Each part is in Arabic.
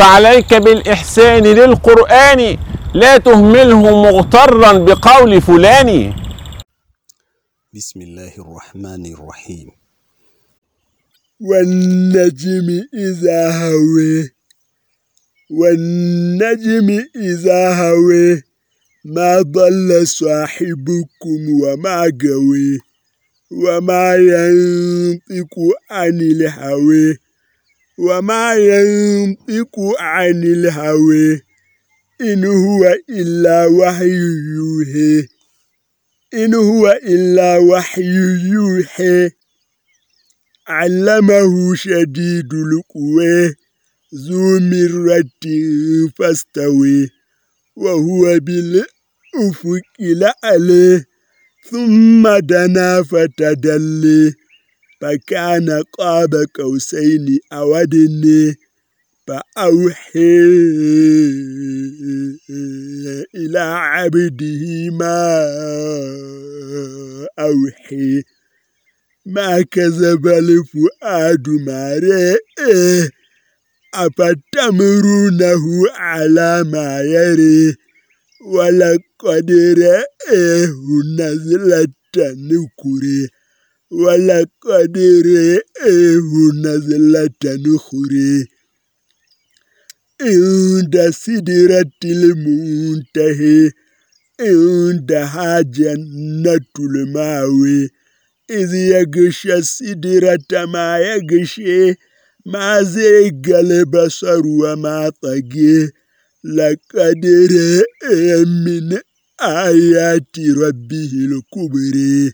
فعليك بالإحسان للقرآن لا تهمله مغترا بقول فلان. بسم الله الرحمن الرحيم. والنجم إذا هوي والنجم إذا هوي ما ضل صاحبكم وما قوي وما ينطق عن الهوي. وما ينطق عن الهوى إن هو إلا وحي يوحي إن هو إلا وحي يوحي علمه شديد القوى. ذو مرة فاستوي وهو بالأفق الأعلى. ثم دنا فتدلي فكان قاب قوسين أودني فأوحي إلى عبده ما أوحي ما كذب الفؤاد ما رئه أفتمرونه على ما يري ولقد رئه نزلة نكري ولقد رئيه نزلة نخري عند سدرة المنتهي عندها جنة الماوي إذ يغشى السدرة ما يغشي ما زيغ البصر وما طغي لقد رئي من آيات ربه الكبري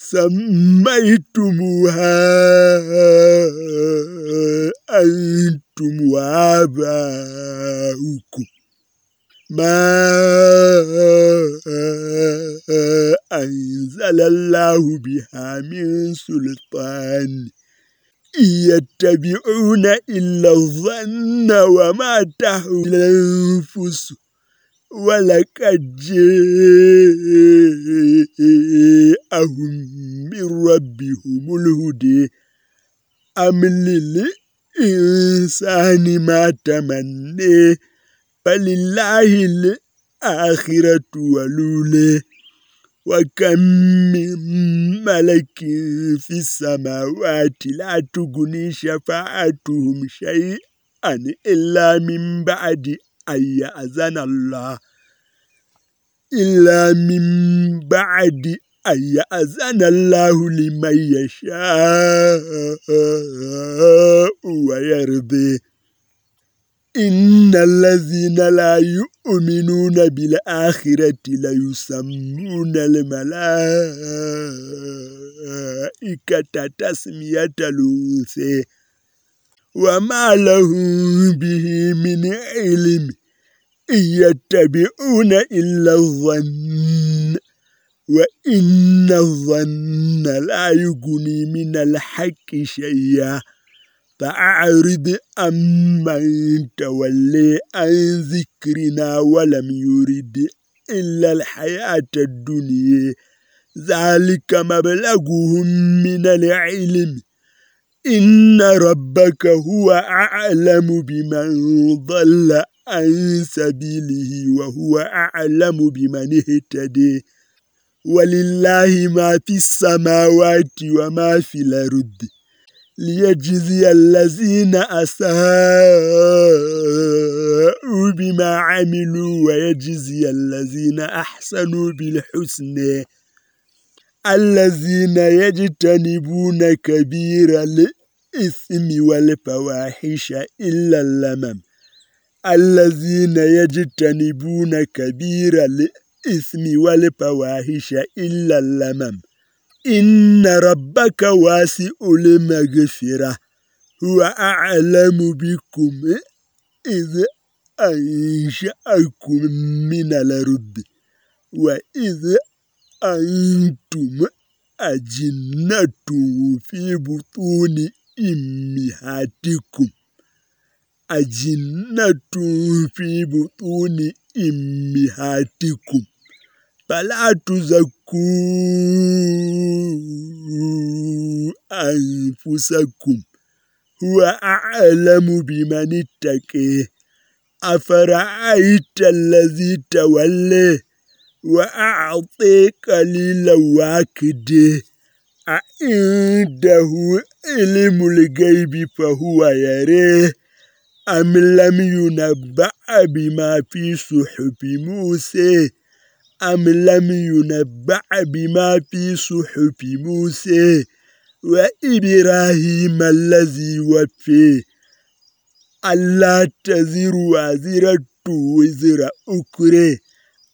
سميتموها أنتم وآباؤكم ما أنزل الله بها من سلطان يتبعون إلا الظن وما تهوى الأنفس ولقد جاءهم من ربهم الهدي أم للإنسان ما تمني فلله الآخرة ولوله وكم من ملك في السماوات لا تغني شفاعتهم شيئا إلا من بعد أن يأذن الله. إلا من بعد أن يأذن الله لمن يشاء ويرضي. إن الذين لا يؤمنون بالآخرة ليسمون الملائكة تسمية الأنثى وما لهم به من علم يتبعون إلا الظن. وإن الظن لا يغني من الحق شيئا. فأعرض أمن تولي عن ذكرنا ولم يرد إلا الحياة الدنيا. ذلك مبلغهم من العلم. إن ربك هو أعلم بمن ضل عن سبيله وهو أعلم بمن اهتدي. ولله ما في السماوات وما في الأرض ليجزي الذين أساءوا بما عملوا ويجزي الذين أحسنوا بالحسن الذين يجتنبون كبير الإثم والفواحش إلا اللمم الذين يجتنبون كبير الإثم والفواحش إلا اللمم إن ربك واسع المغفرة هو أعلم بكم إذ أنشأكم من الأرض وإذ أنتم أجنة في بطون أمهاتكم أجنة في بطون أمهاتكم فلا تزكوا أنفسكم هو أعلم بمن اتقى أفرأيت الذي تولى وأعطي قليلا واكده عنده علم الغيب فهو يريه أم لم ينبأ بما في صحف موسى؟ أم لم ينبأ بما في صحف موسى وإبراهيم الذي وفي ألا تزر وازرة وزر أكره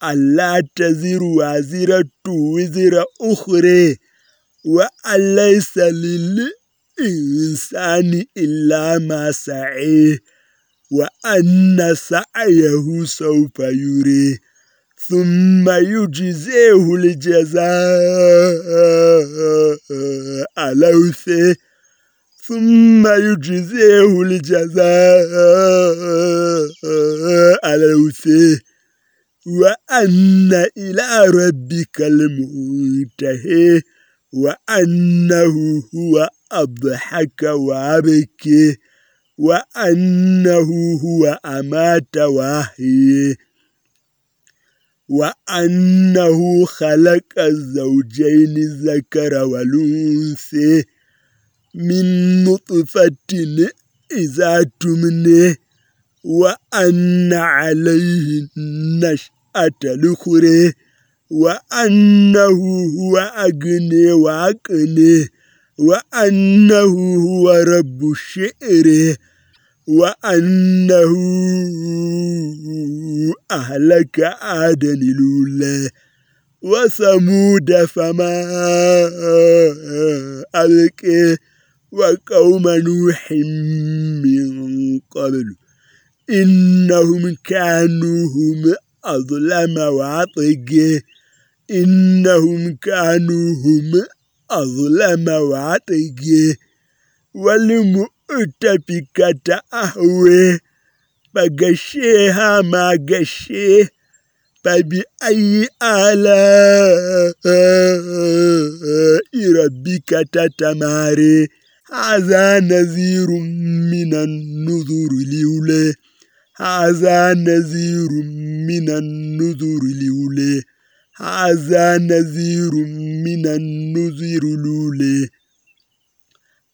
ألا تزر وازرة وزر أخرى وأن ليس للإنسان إلا ما سعيه وأن سعيه سوف يريه ثم يجزيه الجزاء الأوفى ثم يجزيه الجزاء الأوفى وأن إلى ربك المنتهى وأنه هو أضحك وأبكي. وأنه هو أمات وحي وأنه خلق الزوجين الذكر والأنثى من نطفة إذا تمنه وأن عليه النشأ الأخرى وأنه هو أغني وأغني وأنه هو رب الشعر. وأنه أهلك عادا الأولى وثمود فما ألقي وقوم نوح من قبل. إنهم كانوا هم أظلم وعطق إنهم كانوا هم أظلم وعطق والمؤتفكة أهوي فغشيها ما غشيه فبأي آلاء ربك تتماري هذا نذير من النذر الأولى هذا نذير من النذر الأولى هذا نذير من النذر الأولى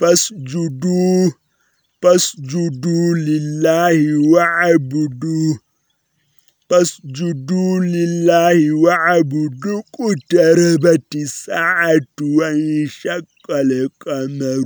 فاسجدوا فاسجدوا لله وعبدوا فاسجدوا لله وعبدوا اقتربت الساعة وانشق القمر